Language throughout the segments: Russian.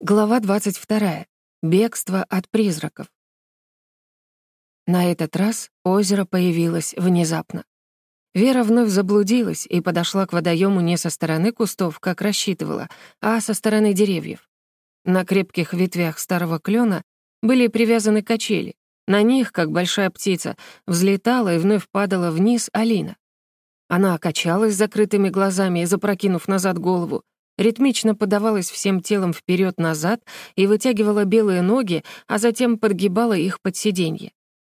Глава 22. Бегство от призраков. На этот раз озеро появилось внезапно. Вера вновь заблудилась и подошла к водоему не со стороны кустов, как рассчитывала, а со стороны деревьев. На крепких ветвях старого клена были привязаны качели. На них, как большая птица, взлетала и вновь падала вниз Алина. Она качалась закрытыми глазами, запрокинув назад голову, ритмично подавалась всем телом вперед назад и вытягивала белые ноги, а затем подгибала их под сиденье.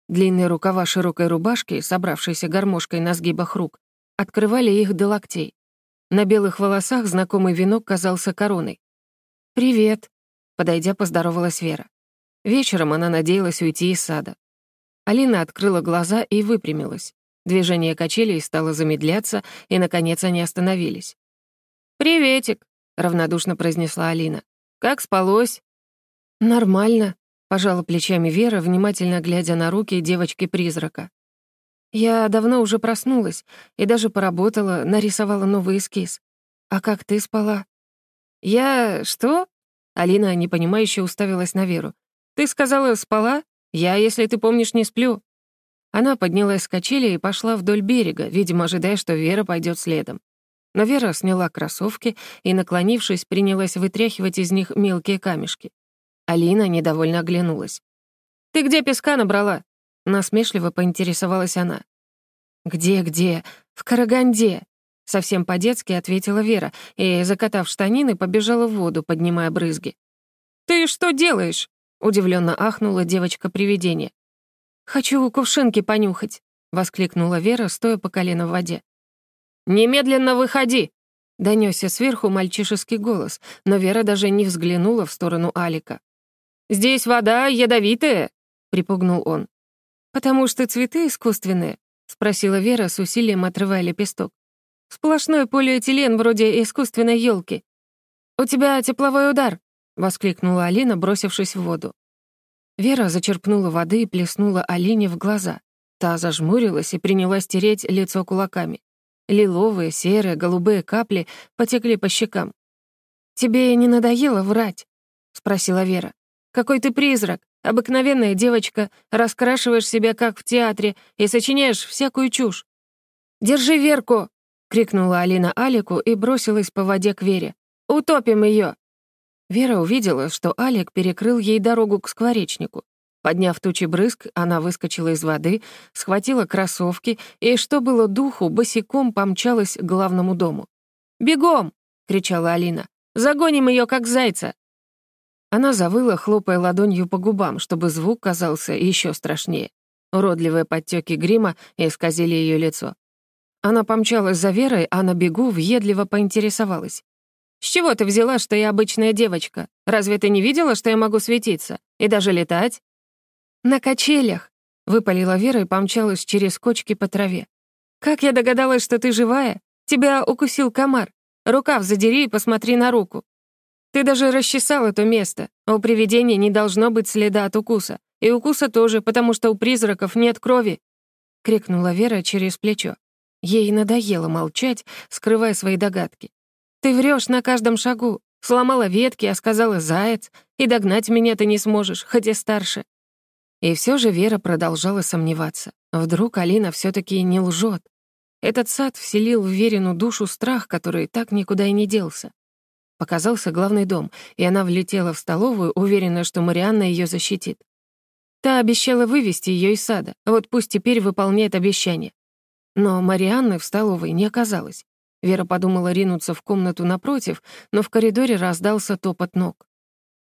Длинные рукава широкой рубашки, собравшейся гармошкой на сгибах рук, открывали их до локтей. На белых волосах знакомый венок казался короной. «Привет», — подойдя, поздоровалась Вера. Вечером она надеялась уйти из сада. Алина открыла глаза и выпрямилась. Движение качелей стало замедляться, и, наконец, они остановились. «Приветик», равнодушно произнесла Алина. «Как спалось?» «Нормально», — пожала плечами Вера, внимательно глядя на руки девочки-призрака. «Я давно уже проснулась и даже поработала, нарисовала новый эскиз. А как ты спала?» «Я... что?» Алина непонимающе уставилась на Веру. «Ты сказала, спала? Я, если ты помнишь, не сплю». Она поднялась с качели и пошла вдоль берега, видимо, ожидая, что Вера пойдет следом. Но Вера сняла кроссовки и, наклонившись, принялась вытряхивать из них мелкие камешки. Алина недовольно оглянулась. «Ты где песка набрала?» Насмешливо поинтересовалась она. «Где-где? В Караганде!» Совсем по-детски ответила Вера и, закатав штанины, побежала в воду, поднимая брызги. «Ты что делаешь?» — удивленно ахнула девочка-привидение. «Хочу кувшинки понюхать», — воскликнула Вера, стоя по колено в воде. «Немедленно выходи!» — донёсся сверху мальчишеский голос, но Вера даже не взглянула в сторону Алика. «Здесь вода ядовитая!» — припугнул он. «Потому что цветы искусственные?» — спросила Вера с усилием отрывая лепесток. «Сплошной полиэтилен вроде искусственной елки. «У тебя тепловой удар!» — воскликнула Алина, бросившись в воду. Вера зачерпнула воды и плеснула Алине в глаза. Та зажмурилась и принялась тереть лицо кулаками. Лиловые, серые, голубые капли потекли по щекам. «Тебе не надоело врать?» — спросила Вера. «Какой ты призрак, обыкновенная девочка, раскрашиваешь себя как в театре и сочиняешь всякую чушь». «Держи Верку!» — крикнула Алина Алику и бросилась по воде к Вере. «Утопим ее!» Вера увидела, что Алик перекрыл ей дорогу к скворечнику. Подняв тучи брызг, она выскочила из воды, схватила кроссовки и, что было духу, босиком помчалась к главному дому. «Бегом!» — кричала Алина. «Загоним ее, как зайца!» Она завыла, хлопая ладонью по губам, чтобы звук казался еще страшнее. Уродливые подтеки грима исказили ее лицо. Она помчалась за Верой, а на бегу въедливо поинтересовалась. «С чего ты взяла, что я обычная девочка? Разве ты не видела, что я могу светиться? И даже летать?» «На качелях!» — выпалила Вера и помчалась через кочки по траве. «Как я догадалась, что ты живая? Тебя укусил комар. Рукав задери и посмотри на руку. Ты даже расчесал это место, у привидения не должно быть следа от укуса. И укуса тоже, потому что у призраков нет крови!» — крикнула Вера через плечо. Ей надоело молчать, скрывая свои догадки. «Ты врешь на каждом шагу. Сломала ветки, а сказала «заяц», и догнать меня ты не сможешь, хоть и старше. И все же Вера продолжала сомневаться. Вдруг Алина все таки не лжет. Этот сад вселил в Верину душу страх, который так никуда и не делся. Показался главный дом, и она влетела в столовую, уверенная, что Марианна ее защитит. Та обещала вывести ее из сада, вот пусть теперь выполняет обещание. Но Марианны в столовой не оказалось. Вера подумала ринуться в комнату напротив, но в коридоре раздался топот ног.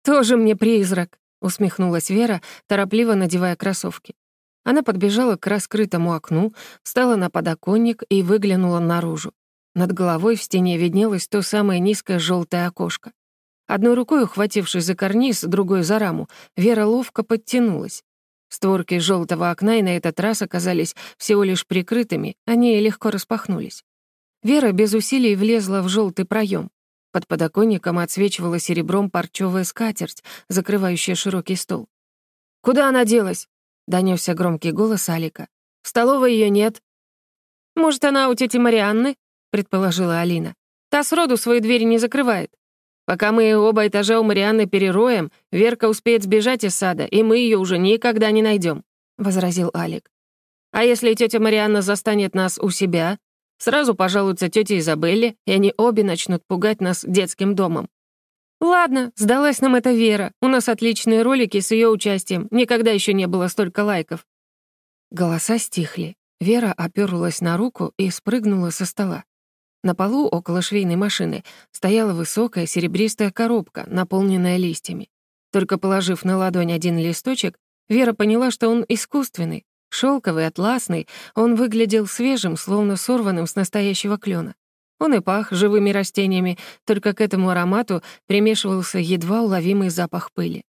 «Тоже мне призрак!» Усмехнулась Вера, торопливо надевая кроссовки. Она подбежала к раскрытому окну, встала на подоконник и выглянула наружу. Над головой в стене виднелось то самое низкое желтое окошко. Одной рукой, ухватившись за карниз, другой — за раму, Вера ловко подтянулась. Створки желтого окна и на этот раз оказались всего лишь прикрытыми, они легко распахнулись. Вера без усилий влезла в желтый проем. Под подоконником отсвечивала серебром парчевая скатерть, закрывающая широкий стол. «Куда она делась?» — донесся громкий голос Алика. «В столовой ее нет». «Может, она у тети Марианны?» — предположила Алина. «Та сроду свою дверь не закрывает». Пока мы оба этажа у Марианны перероем, Верка успеет сбежать из сада, и мы ее уже никогда не найдем, возразил Алик. А если тетя Марианна застанет нас у себя, сразу пожалуются тете Изабелле, и они обе начнут пугать нас детским домом. Ладно, сдалась нам эта Вера. У нас отличные ролики с ее участием. Никогда еще не было столько лайков. Голоса стихли. Вера оперлась на руку и спрыгнула со стола. На полу около швейной машины стояла высокая серебристая коробка, наполненная листьями. Только положив на ладонь один листочек, Вера поняла, что он искусственный, шелковый, атласный, он выглядел свежим, словно сорванным с настоящего клена. Он и пах живыми растениями, только к этому аромату примешивался едва уловимый запах пыли.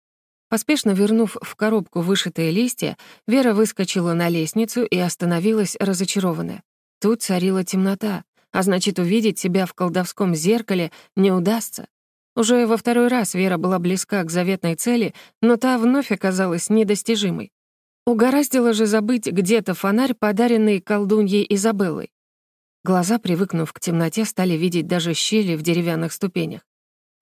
Поспешно вернув в коробку вышитые листья, Вера выскочила на лестницу и остановилась разочарованная. Тут царила темнота, а значит, увидеть себя в колдовском зеркале не удастся. Уже во второй раз Вера была близка к заветной цели, но та вновь оказалась недостижимой. Угораздило же забыть где-то фонарь, подаренный колдуньей Изабеллой. Глаза, привыкнув к темноте, стали видеть даже щели в деревянных ступенях.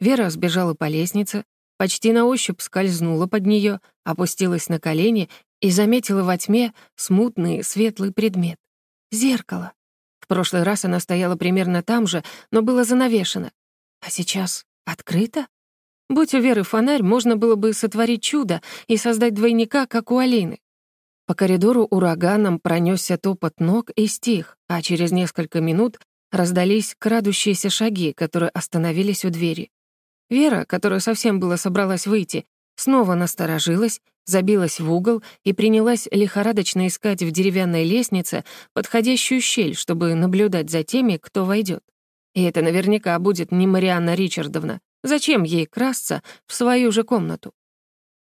Вера сбежала по лестнице, почти на ощупь скользнула под нее, опустилась на колени и заметила во тьме смутный светлый предмет — зеркало. В прошлый раз она стояла примерно там же, но было занавешено. А сейчас открыто? Будь у Веры фонарь, можно было бы сотворить чудо и создать двойника, как у Алины. По коридору ураганом пронесся топот ног и стих, а через несколько минут раздались крадущиеся шаги, которые остановились у двери. Вера, которая совсем было собралась выйти, снова насторожилась, забилась в угол и принялась лихорадочно искать в деревянной лестнице подходящую щель, чтобы наблюдать за теми, кто войдет. И это наверняка будет не Марианна Ричардовна. Зачем ей красться в свою же комнату?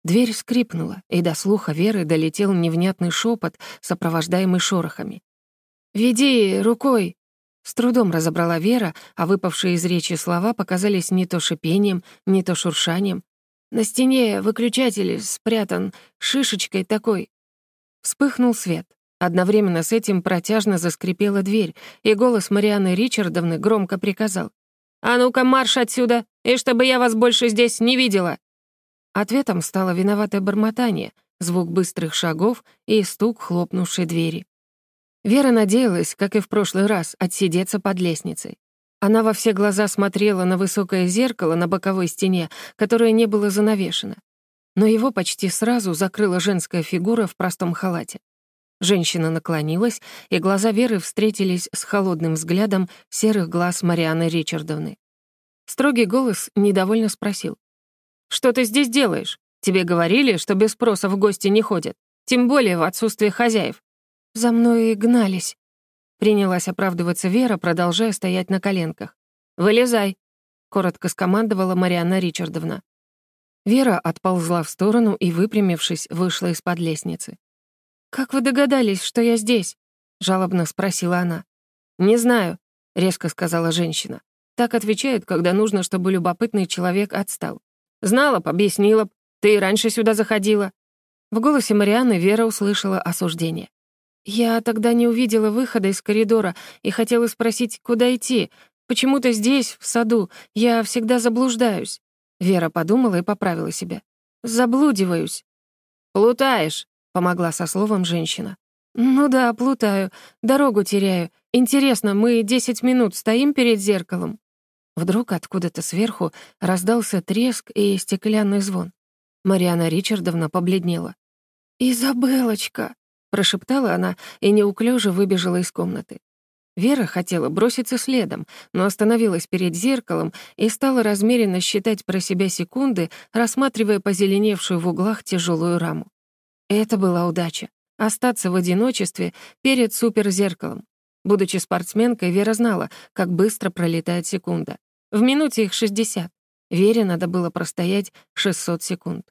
Дверь скрипнула, и до слуха Веры долетел невнятный шепот, сопровождаемый шорохами. «Веди рукой!» С трудом разобрала Вера, а выпавшие из речи слова показались не то шипением, не то шуршанием. На стене выключатель спрятан шишечкой такой. Вспыхнул свет. Одновременно с этим протяжно заскрипела дверь, и голос Марианы Ричардовны громко приказал. «А ну-ка, марш отсюда, и чтобы я вас больше здесь не видела!» Ответом стало виноватое бормотание, звук быстрых шагов и стук хлопнувшей двери. Вера надеялась, как и в прошлый раз, отсидеться под лестницей. Она во все глаза смотрела на высокое зеркало на боковой стене, которое не было занавешено. Но его почти сразу закрыла женская фигура в простом халате. Женщина наклонилась, и глаза Веры встретились с холодным взглядом серых глаз Марианы Ричардовны. Строгий голос недовольно спросил. «Что ты здесь делаешь? Тебе говорили, что без спроса в гости не ходят, тем более в отсутствие хозяев». «За мной гнались», Принялась оправдываться Вера, продолжая стоять на коленках. «Вылезай!» — коротко скомандовала Марианна Ричардовна. Вера отползла в сторону и, выпрямившись, вышла из-под лестницы. «Как вы догадались, что я здесь?» — жалобно спросила она. «Не знаю», — резко сказала женщина. Так отвечают, когда нужно, чтобы любопытный человек отстал. «Знала б, объяснила б. Ты и раньше сюда заходила». В голосе Марианны Вера услышала осуждение. Я тогда не увидела выхода из коридора и хотела спросить, куда идти. Почему-то здесь, в саду, я всегда заблуждаюсь. Вера подумала и поправила себя. Заблудиваюсь. «Плутаешь», — помогла со словом женщина. «Ну да, плутаю. Дорогу теряю. Интересно, мы десять минут стоим перед зеркалом?» Вдруг откуда-то сверху раздался треск и стеклянный звон. Мариана Ричардовна побледнела. «Изабелочка!» прошептала она и неуклюже выбежала из комнаты. Вера хотела броситься следом, но остановилась перед зеркалом и стала размеренно считать про себя секунды, рассматривая позеленевшую в углах тяжелую раму. Это была удача — остаться в одиночестве перед суперзеркалом. Будучи спортсменкой, Вера знала, как быстро пролетает секунда. В минуте их 60. Вере надо было простоять 600 секунд.